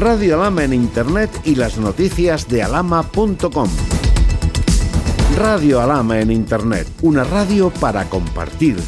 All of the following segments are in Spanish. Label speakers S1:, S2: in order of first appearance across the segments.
S1: Radio Alama en Internet y las noticias de alama.com. Radio Alama en Internet, una radio para compartir.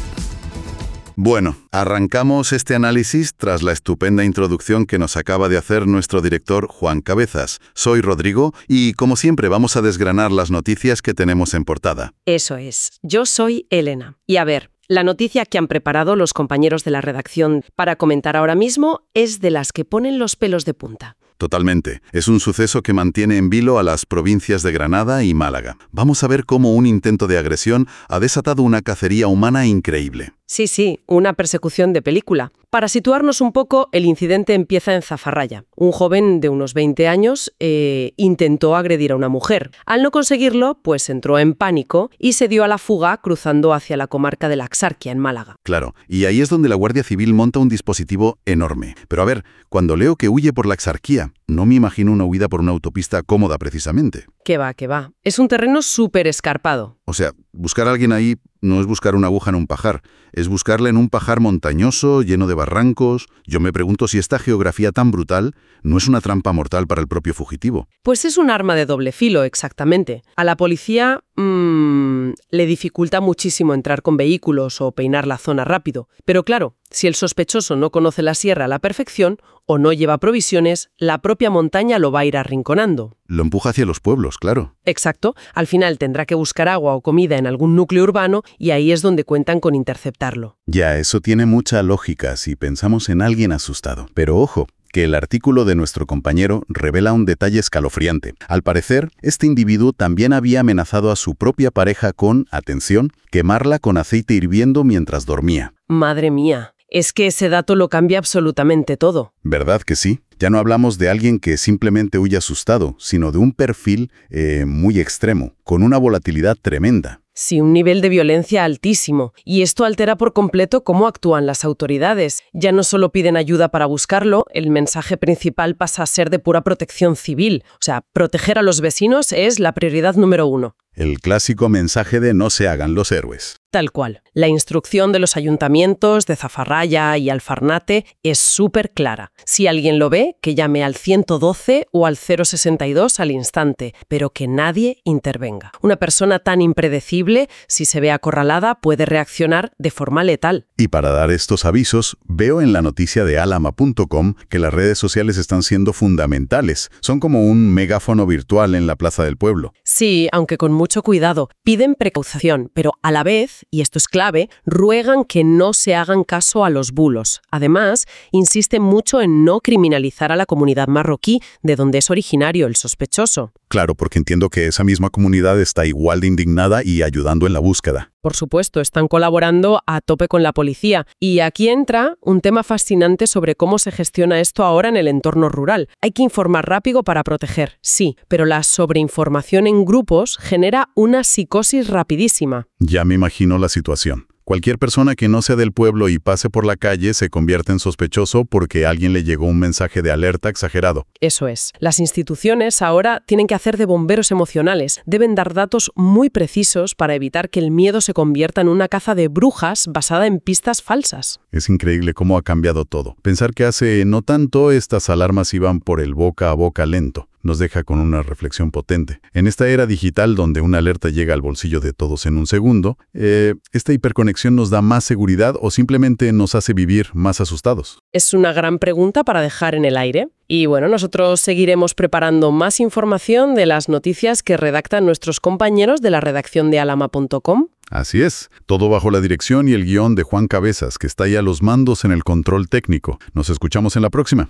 S2: Bueno, arrancamos este análisis tras la estupenda introducción que nos acaba de hacer nuestro director Juan Cabezas. Soy Rodrigo y, como siempre, vamos a desgranar las noticias que tenemos en portada.
S3: Eso es. Yo soy Elena. Y a ver, la noticia que han preparado los compañeros de la redacción para comentar ahora mismo es de las que ponen los pelos de punta.
S2: Totalmente. Es un suceso que mantiene en vilo a las provincias de Granada y Málaga. Vamos a ver cómo un intento de agresión ha desatado una cacería humana increíble.
S3: Sí, sí, una persecución de película. Para situarnos un poco, el incidente empieza en Zafarraya. Un joven de unos 20 años eh, intentó agredir a una mujer. Al no conseguirlo, pues entró en pánico y se dio a la fuga cruzando hacia la comarca de la Axarquia, en Málaga.
S2: Claro, y ahí es donde la Guardia Civil monta un dispositivo enorme. Pero a ver, cuando leo que huye por la Axarquía, no me imagino una huida por una autopista cómoda precisamente.
S3: Que va, que va. Es un terreno súper escarpado.
S2: O sea, buscar a alguien ahí no es buscar una aguja en un pajar, es buscarla en un pajar montañoso, lleno de barrancos. Yo me pregunto si esta geografía tan brutal no es una trampa mortal para el propio fugitivo.
S3: Pues es un arma de doble filo, exactamente. A la policía mmm, le dificulta muchísimo entrar con vehículos o peinar la zona rápido. Pero claro, si el sospechoso no conoce la sierra a la perfección o no lleva provisiones, la propia montaña lo va a ir arrinconando.
S2: Lo empuja hacia los pueblos, claro.
S3: Exacto. Al final tendrá que buscar agua o comida en algún núcleo urbano y ahí es donde cuentan con interceptarlo.
S2: Ya, eso tiene mucha lógica si pensamos en alguien asustado. Pero ojo, que el artículo de nuestro compañero revela un detalle escalofriante. Al parecer, este individuo también había amenazado a su propia pareja con, atención, quemarla con aceite hirviendo mientras dormía.
S3: Madre mía. Es que ese dato lo cambia absolutamente todo.
S2: ¿Verdad que sí? Ya no hablamos de alguien que simplemente huye asustado, sino de un perfil eh, muy extremo, con una volatilidad tremenda.
S3: Sí, un nivel de violencia altísimo. Y esto altera por completo cómo actúan las autoridades. Ya no solo piden ayuda para buscarlo, el mensaje principal pasa a ser de pura protección civil. O sea, proteger a los vecinos es la prioridad número uno.
S2: El clásico mensaje de no se hagan los héroes.
S3: Tal cual. La instrucción de los ayuntamientos de Zafarraya y Alfarnate es súper clara. Si alguien lo ve, que llame al 112 o al 062 al instante, pero que nadie intervenga. Una persona tan impredecible, si se ve acorralada, puede reaccionar de forma letal.
S2: Y para dar estos avisos, veo en la noticia de alama.com que las redes sociales están siendo fundamentales. Son como un megáfono virtual en la plaza del pueblo.
S3: Sí, aunque con mucho cuidado. Piden precaución, pero a la vez y esto es clave, ruegan que no se hagan caso a los bulos. Además, insisten mucho en no criminalizar a la comunidad marroquí, de donde es originario el sospechoso.
S2: Claro, porque entiendo que esa misma comunidad está igual de indignada y ayudando en la búsqueda.
S3: Por supuesto, están colaborando a tope con la policía. Y aquí entra un tema fascinante sobre cómo se gestiona esto ahora en el entorno rural. Hay que informar rápido para proteger, sí, pero la sobreinformación en grupos genera una psicosis rapidísima.
S2: Ya me imagino la situación. Cualquier persona que no sea del pueblo y pase por la calle se convierte en sospechoso porque alguien le llegó un mensaje de alerta exagerado.
S3: Eso es. Las instituciones ahora tienen que hacer de bomberos emocionales. Deben dar datos muy precisos para evitar que el miedo se convierta en una caza de brujas basada en pistas falsas.
S2: Es increíble cómo ha cambiado todo. Pensar que hace no tanto estas alarmas iban por el boca a boca lento nos deja con una reflexión potente. En esta era digital donde una alerta llega al bolsillo de todos en un segundo, eh, ¿esta hiperconexión nos da más seguridad o simplemente nos hace vivir más asustados?
S3: Es una gran pregunta para dejar en el aire. Y bueno, nosotros seguiremos preparando más información de las noticias que redactan nuestros compañeros de la redacción de alama.com.
S2: Así es, todo bajo la dirección y el guion de Juan Cabezas, que está ahí a los mandos en el control técnico. Nos escuchamos en la próxima.